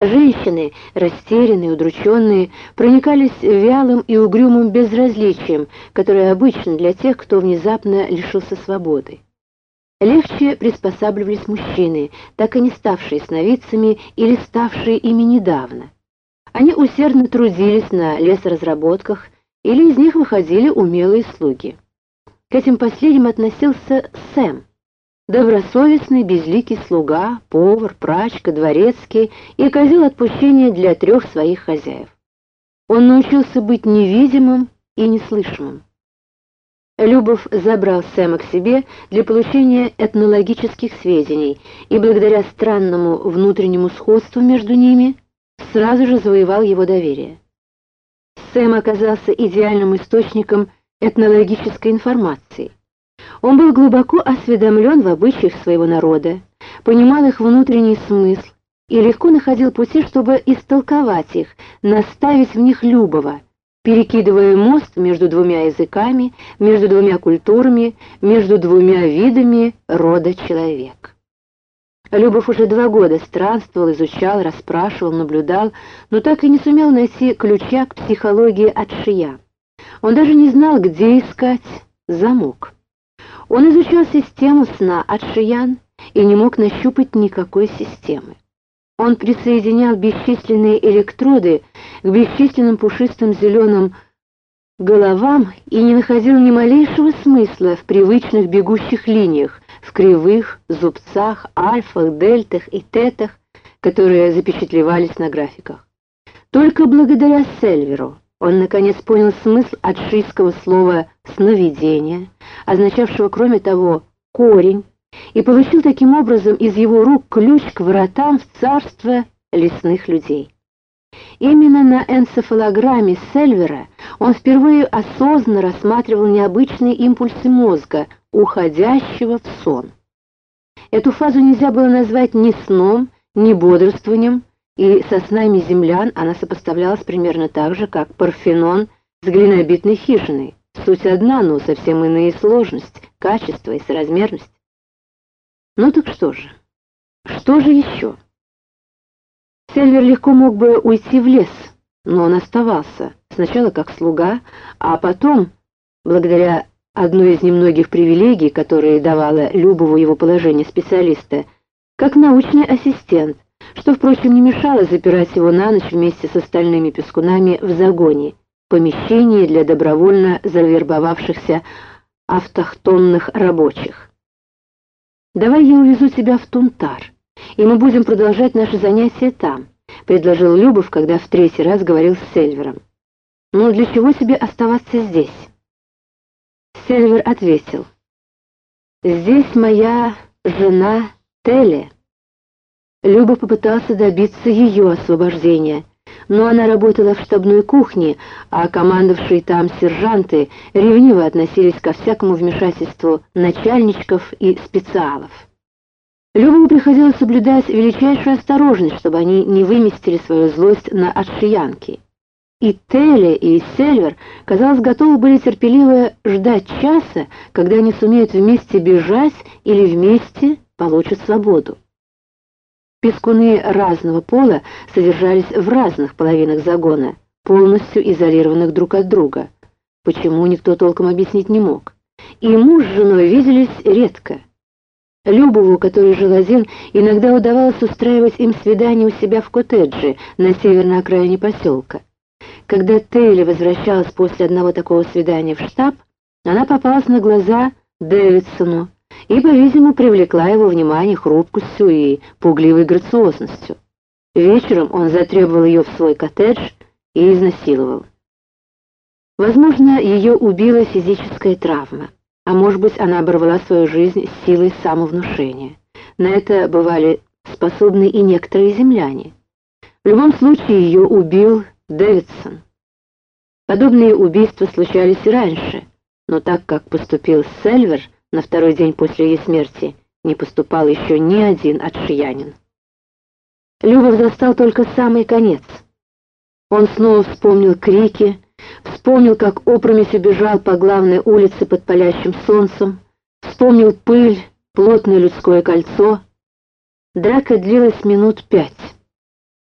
Женщины, растерянные, удрученные, проникались вялым и угрюмым безразличием, которое обычно для тех, кто внезапно лишился свободы. Легче приспосабливались мужчины, так и не ставшие сновидцами или ставшие ими недавно. Они усердно трудились на лесоразработках, или из них выходили умелые слуги. К этим последним относился Сэм, добросовестный безликий слуга, повар, прачка, дворецкий и козел отпущения для трех своих хозяев. Он научился быть невидимым и неслышимым. Любов забрал Сэма к себе для получения этнологических сведений и благодаря странному внутреннему сходству между ними сразу же завоевал его доверие. Сэм оказался идеальным источником этнологической информации. Он был глубоко осведомлен в обычаях своего народа, понимал их внутренний смысл и легко находил пути, чтобы истолковать их, наставить в них любого, перекидывая мост между двумя языками, между двумя культурами, между двумя видами рода человек. Любов уже два года странствовал, изучал, расспрашивал, наблюдал, но так и не сумел найти ключа к психологии отшия. Он даже не знал, где искать замок. Он изучал систему сна от Шиян и не мог нащупать никакой системы. Он присоединял бесчисленные электроды к бесчисленным пушистым зеленым головам и не находил ни малейшего смысла в привычных бегущих линиях, в кривых, зубцах, альфах, дельтах и тетах, которые запечатлевались на графиках. Только благодаря Сельверу он наконец понял смысл отшийского слова «сновидение», означавшего, кроме того, «корень», и получил таким образом из его рук ключ к вратам в царство лесных людей. Именно на энцефалограмме Сельвера он впервые осознанно рассматривал необычные импульсы мозга, уходящего в сон. Эту фазу нельзя было назвать ни сном, ни бодрствованием, и со снами землян она сопоставлялась примерно так же, как Парфенон с глинобитной хижиной. Суть одна, но совсем иные сложность, качество и соразмерность. Ну так что же? Что же еще? Сельвер легко мог бы уйти в лес, но он оставался, сначала как слуга, а потом, благодаря одной из немногих привилегий, которые давало Любову его положение специалиста, как научный ассистент, что, впрочем, не мешало запирать его на ночь вместе с остальными пескунами в загоне, помещении для добровольно завербовавшихся автохтонных рабочих. «Давай я увезу тебя в Тунтар, и мы будем продолжать наши занятия там», предложил Любов, когда в третий раз говорил с Сельвером. «Но для чего тебе оставаться здесь?» Сельвер ответил. «Здесь моя жена Теле». Люба попытался добиться ее освобождения, но она работала в штабной кухне, а командовавшие там сержанты ревниво относились ко всякому вмешательству начальничков и специалов. Любому приходилось соблюдать величайшую осторожность, чтобы они не выместили свою злость на отшиянки. И Теле, и Сельвер, казалось, готовы были терпеливо ждать часа, когда они сумеют вместе бежать или вместе получат свободу. Пескуны разного пола содержались в разных половинах загона, полностью изолированных друг от друга. Почему, никто толком объяснить не мог. И муж с женой виделись редко. Любову, который жил один, иногда удавалось устраивать им свидание у себя в коттедже на северной окраине поселка. Когда Тейли возвращалась после одного такого свидания в штаб, она попалась на глаза Дэвидсону, и, по-видимому, привлекла его внимание хрупкостью и пугливой грациозностью. Вечером он затребовал ее в свой коттедж и изнасиловал. Возможно, ее убила физическая травма, а может быть, она оборвала свою жизнь силой самовнушения. На это бывали способны и некоторые земляне. В любом случае, ее убил Дэвидсон. Подобные убийства случались и раньше, но так как поступил Сельвер, на второй день после ее смерти не поступал еще ни один отшиянин. Любов застал только самый конец. Он снова вспомнил крики, вспомнил, как опрометью бежал по главной улице под палящим солнцем, вспомнил пыль, плотное людское кольцо. Драка длилась минут пять.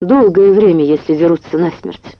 Долгое время, если дерутся насмерть.